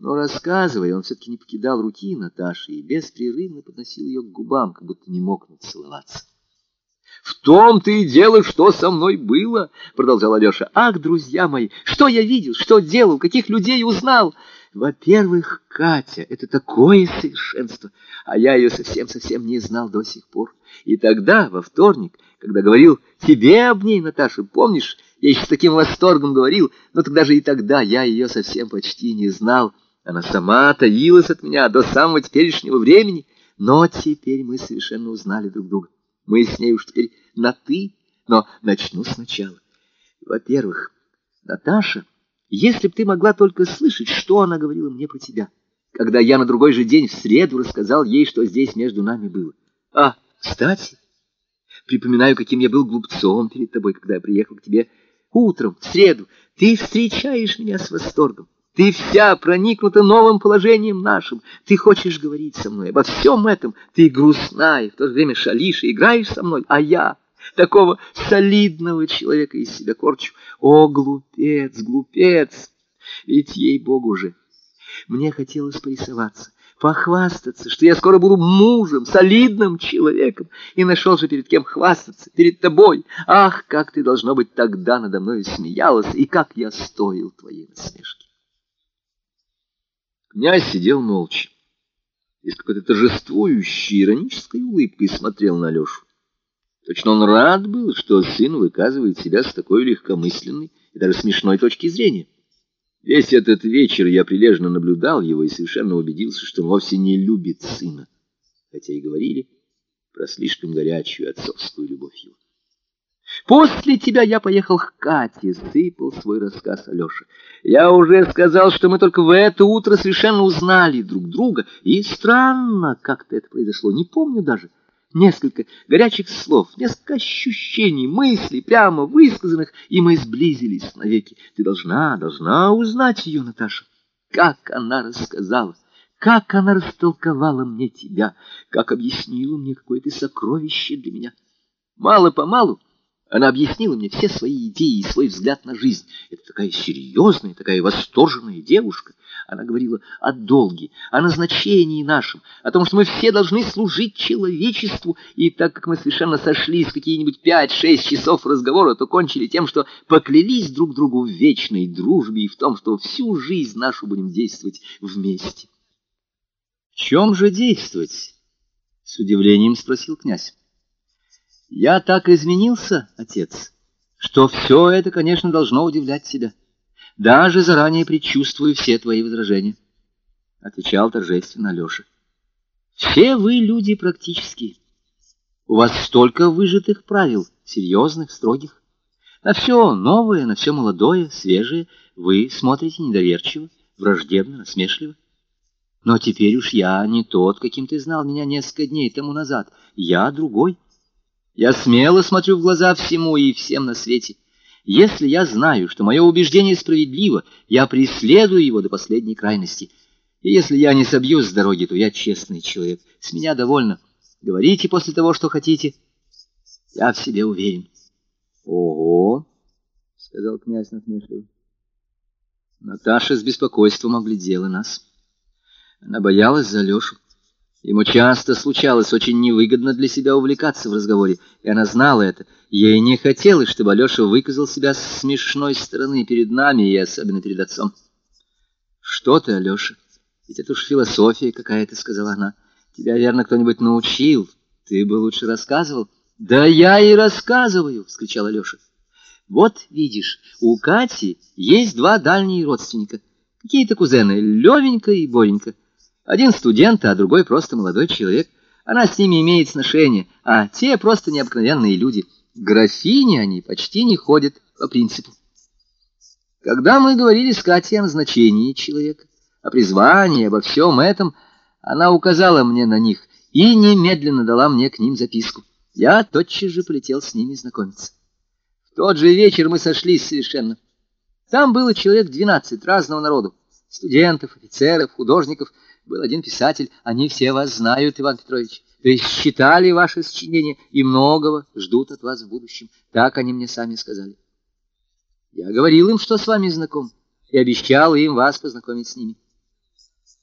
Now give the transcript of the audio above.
Но, рассказывая, он все-таки не покидал руки Наташи и беспрерывно подносил ее к губам, как будто не мог нацеловаться. «В том-то и дело, что со мной было», — продолжал Алеша. «Ах, друзья мои, что я видел, что делал, каких людей узнал!» Во-первых, Катя — это такое совершенство, а я ее совсем-совсем не знал до сих пор. И тогда, во вторник, когда говорил тебе об ней, Наташа, помнишь, я еще с таким восторгом говорил, но тогда же и тогда я ее совсем почти не знал. Она сама таилась от меня до самого теперешнего времени, но теперь мы совершенно узнали друг друга. Мы с ней уж теперь на «ты», но начну сначала. Во-первых, Наташа, если б ты могла только слышать, что она говорила мне про тебя, когда я на другой же день в среду рассказал ей, что здесь между нами было. А, кстати, припоминаю, каким я был глупцом перед тобой, когда я приехал к тебе утром, в среду. Ты встречаешь меня с восторгом. Ты вся проникнута новым положением нашим. Ты хочешь говорить со мной обо всем этом. Ты грустна и в то же время шалишь и играешь со мной. А я такого солидного человека из себя корчу. О, глупец, глупец! Ведь, ей-богу же, мне хотелось порисоваться похвастаться, что я скоро буду мужем, солидным человеком, и нашел же перед кем хвастаться, перед тобой. Ах, как ты, должно быть, тогда надо мной смеялась, и как я стоил твоей насмешки. Князь сидел молча и с какой-то торжествующей, иронической улыбкой смотрел на Лешу. Точно он рад был, что сын выказывает себя с такой легкомысленной и даже смешной точки зрения. Весь этот вечер я прилежно наблюдал его и совершенно убедился, что он вовсе не любит сына, хотя и говорили про слишком горячую отцовскую любовь его. После тебя я поехал к Кате, сыпал свой рассказ Алеша. Я уже сказал, что мы только в это утро совершенно узнали друг друга, и странно как-то это произошло, не помню даже несколько горячих слов, несколько ощущений, мыслей, прямо высказанных, и мы сблизились навеки. Ты должна, должна узнать ее, Наташа. Как она рассказала, как она растолковала мне тебя, как объяснила мне, какое ты сокровище для меня. Мало-помалу она объяснила мне все свои идеи и свой взгляд на жизнь. Это такая серьезная, такая восторженная девушка. Она говорила о долге, о назначении нашем, о том, что мы все должны служить человечеству. И так как мы совершенно сошлись какие-нибудь пять-шесть часов разговора, то кончили тем, что поклялись друг другу в вечной дружбе и в том, что всю жизнь нашу будем действовать вместе. — В чем же действовать? — с удивлением спросил князь. Я так изменился, отец, что все это, конечно, должно удивлять тебя. Даже заранее предчувствую все твои возражения, — отвечал торжественно Алеша. Все вы люди практические. У вас столько выжатых правил, серьезных, строгих. На все новое, на все молодое, свежее вы смотрите недоверчиво, враждебно, насмешливо. Но теперь уж я не тот, каким ты знал меня несколько дней тому назад. Я другой. Я смело смотрю в глаза всему и всем на свете. Если я знаю, что мое убеждение справедливо, я преследую его до последней крайности. И если я не собьюсь с дороги, то я честный человек. С меня довольно. Говорите после того, что хотите. Я в себе уверен. — Ого! — сказал князь насмешливо. Наташа с беспокойством оглядела нас. Она боялась за Лешу. Ему часто случалось очень невыгодно для себя увлекаться в разговоре, и она знала это. Ей не хотелось, чтобы Алеша выказал себя с смешной стороны перед нами и особенно перед отцом. «Что ты, Алеша? Ведь это уж философия какая-то», — сказала она. «Тебя, верно, кто-нибудь научил. Ты бы лучше рассказывал». «Да я и рассказываю!» — вскричал Алеша. «Вот, видишь, у Кати есть два дальние родственника. Какие-то кузены, Левенька и Боренька. Один студент, а другой просто молодой человек. Она с ними имеет сношение, а те просто необыкновенные люди. Графини они почти не ходят по принципу. Когда мы говорили с Катей о значении человека, о призвании, обо всем этом, она указала мне на них и немедленно дала мне к ним записку. Я тотчас же полетел с ними знакомиться. В тот же вечер мы сошлись совершенно. Там было человек двенадцать разного народу. Студентов, офицеров, художников — был один писатель, они все вас знают, Иван Петрович. То есть считали ваши сочинения и многого ждут от вас в будущем. Так они мне сами сказали. Я говорил им, что с вами знаком, и обещал им вас познакомить с ними.